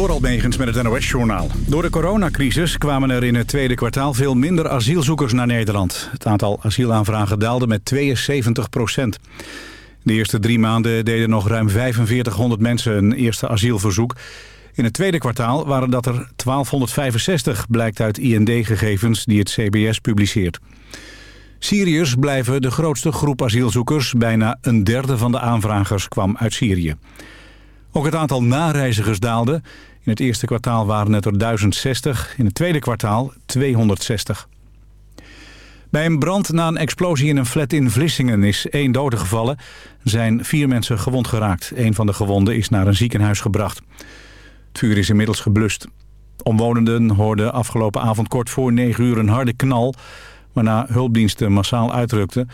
Door Almegens met het NOS-journaal. Door de coronacrisis kwamen er in het tweede kwartaal veel minder asielzoekers naar Nederland. Het aantal asielaanvragen daalde met 72 procent. De eerste drie maanden deden nog ruim 4500 mensen een eerste asielverzoek. In het tweede kwartaal waren dat er 1265, blijkt uit IND-gegevens die het CBS publiceert. Syriërs blijven de grootste groep asielzoekers. Bijna een derde van de aanvragers kwam uit Syrië. Ook het aantal nareizigers daalde. In het eerste kwartaal waren het er 1060, in het tweede kwartaal 260. Bij een brand na een explosie in een flat in Vlissingen is één dode gevallen. Zijn vier mensen gewond geraakt. Een van de gewonden is naar een ziekenhuis gebracht. Het vuur is inmiddels geblust. Omwonenden hoorden afgelopen avond kort voor 9 uur een harde knal... waarna hulpdiensten massaal uitrukten.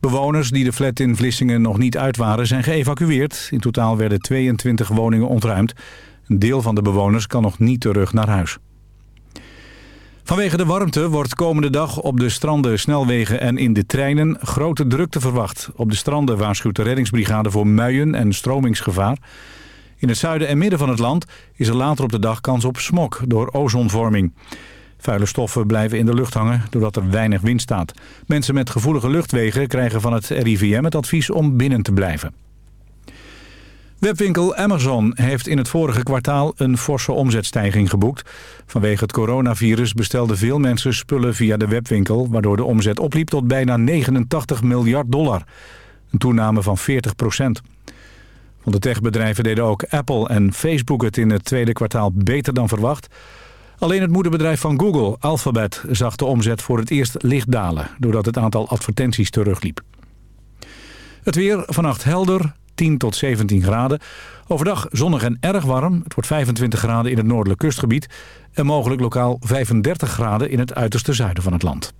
Bewoners die de flat in Vlissingen nog niet uit waren zijn geëvacueerd. In totaal werden 22 woningen ontruimd. Een deel van de bewoners kan nog niet terug naar huis. Vanwege de warmte wordt komende dag op de stranden, snelwegen en in de treinen grote drukte verwacht. Op de stranden waarschuwt de reddingsbrigade voor muien en stromingsgevaar. In het zuiden en midden van het land is er later op de dag kans op smok door ozonvorming. Vuile stoffen blijven in de lucht hangen doordat er weinig wind staat. Mensen met gevoelige luchtwegen krijgen van het RIVM het advies om binnen te blijven. Webwinkel Amazon heeft in het vorige kwartaal een forse omzetstijging geboekt. Vanwege het coronavirus bestelden veel mensen spullen via de webwinkel... waardoor de omzet opliep tot bijna 89 miljard dollar. Een toename van 40 procent. Van de techbedrijven deden ook Apple en Facebook het in het tweede kwartaal beter dan verwacht... Alleen het moederbedrijf van Google, Alphabet, zag de omzet voor het eerst licht dalen... doordat het aantal advertenties terugliep. Het weer vannacht helder, 10 tot 17 graden. Overdag zonnig en erg warm. Het wordt 25 graden in het noordelijk kustgebied... en mogelijk lokaal 35 graden in het uiterste zuiden van het land.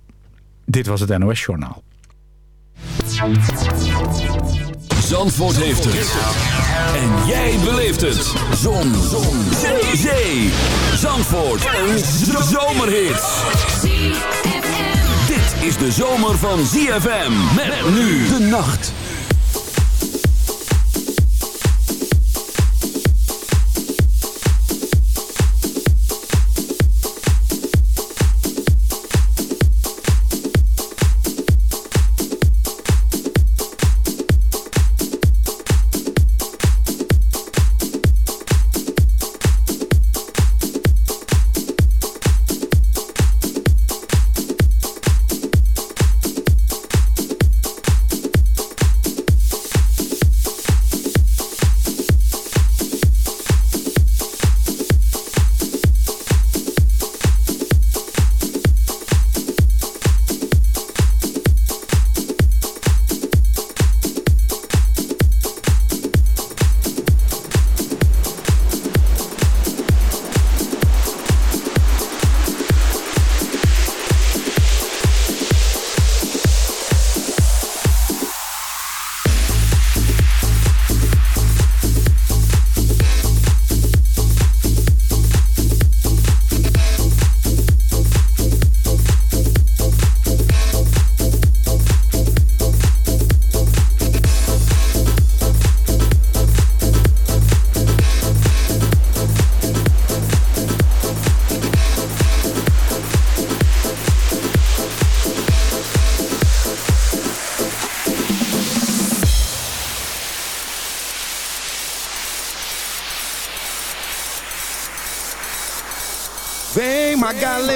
Dit was het NOS Journaal. Zandvoort heeft het. En jij beleeft het. Zon. Zon. Zee. Zee. Zandvoort. Een zomerhit. Dit is de zomer van ZFM. Met nu de nacht.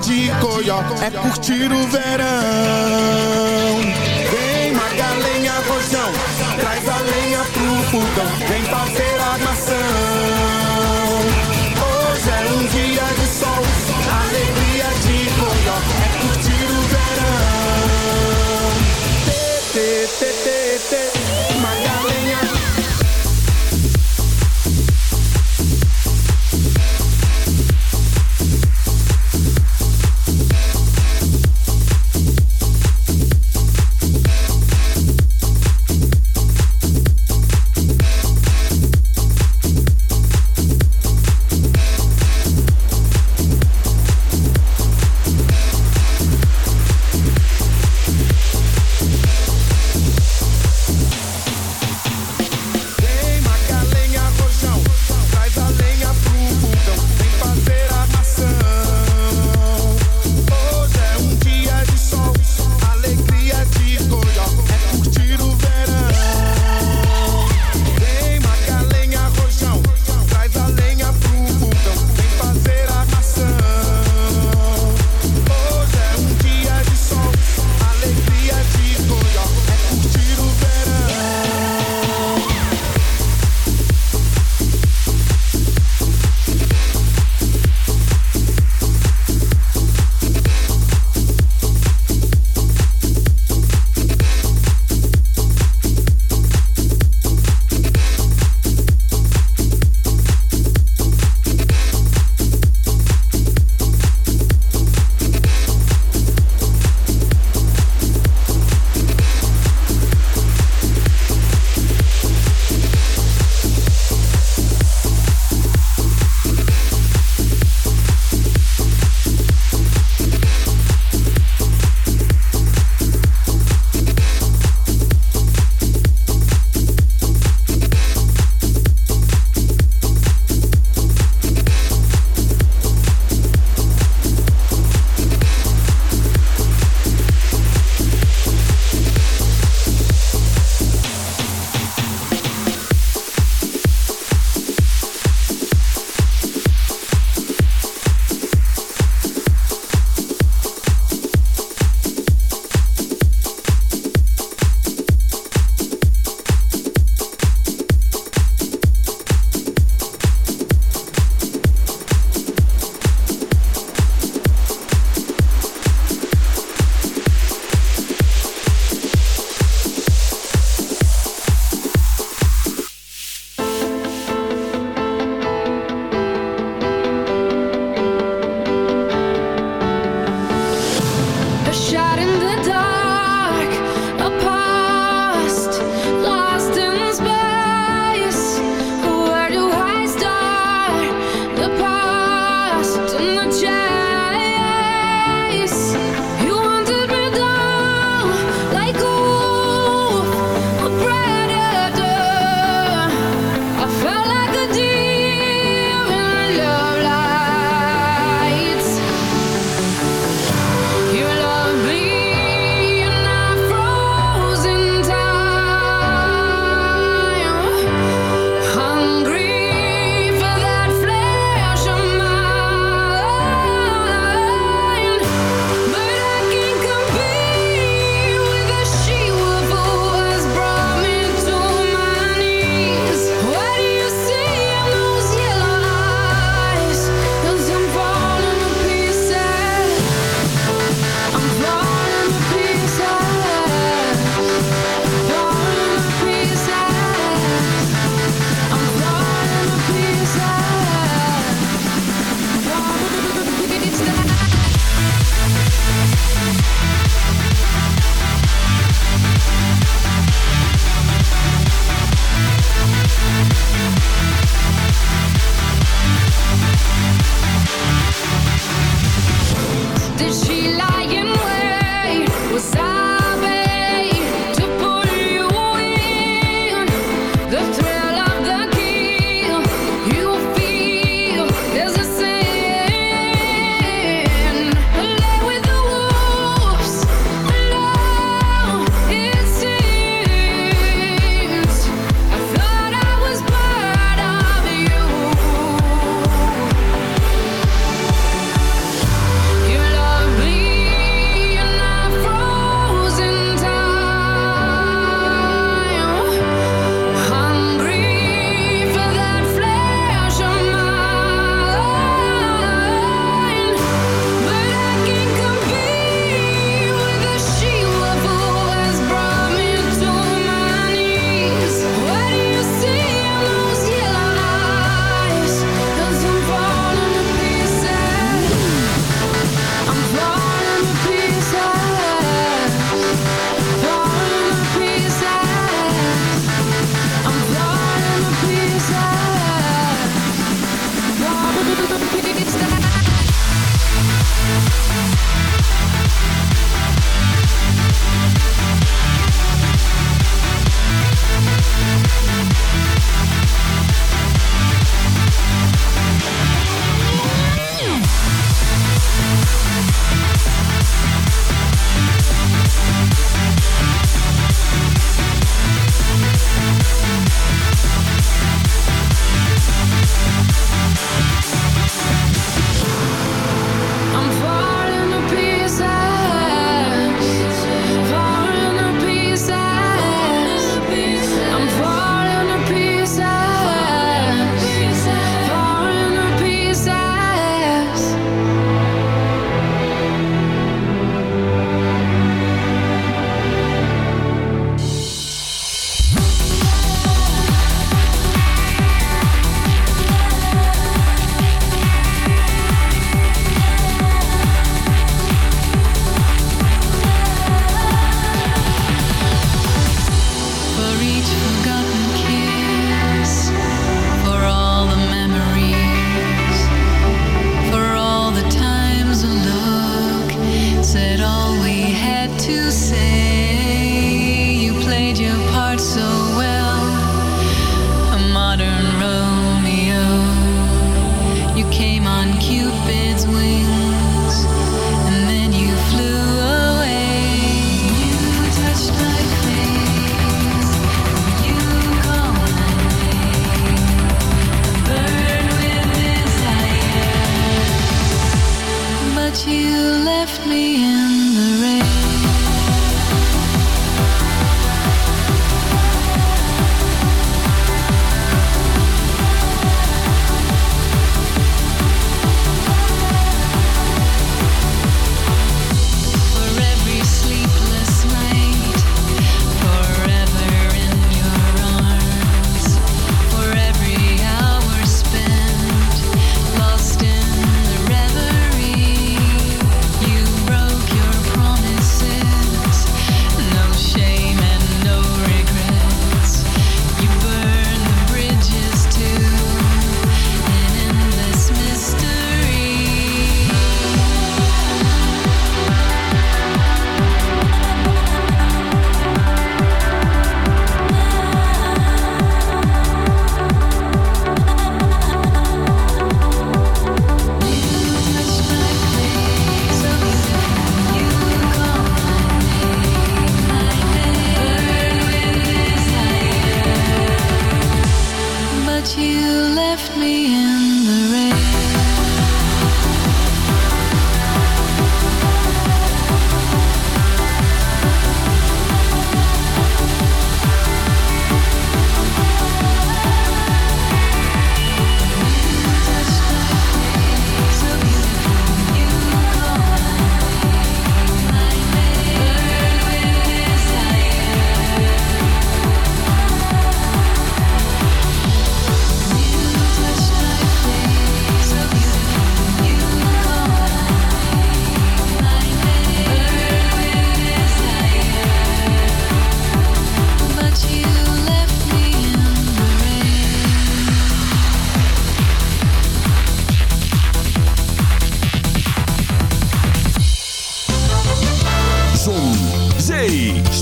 De coió, é curtir o verão. Vem magalenha rojão, traz a lenha pro fogão, vem fazer armação.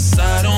suicidal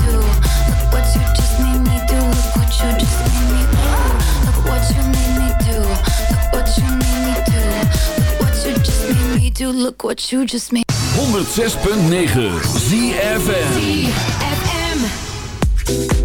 Look what you just made 106.9 ZFM. FM.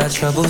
All our troubles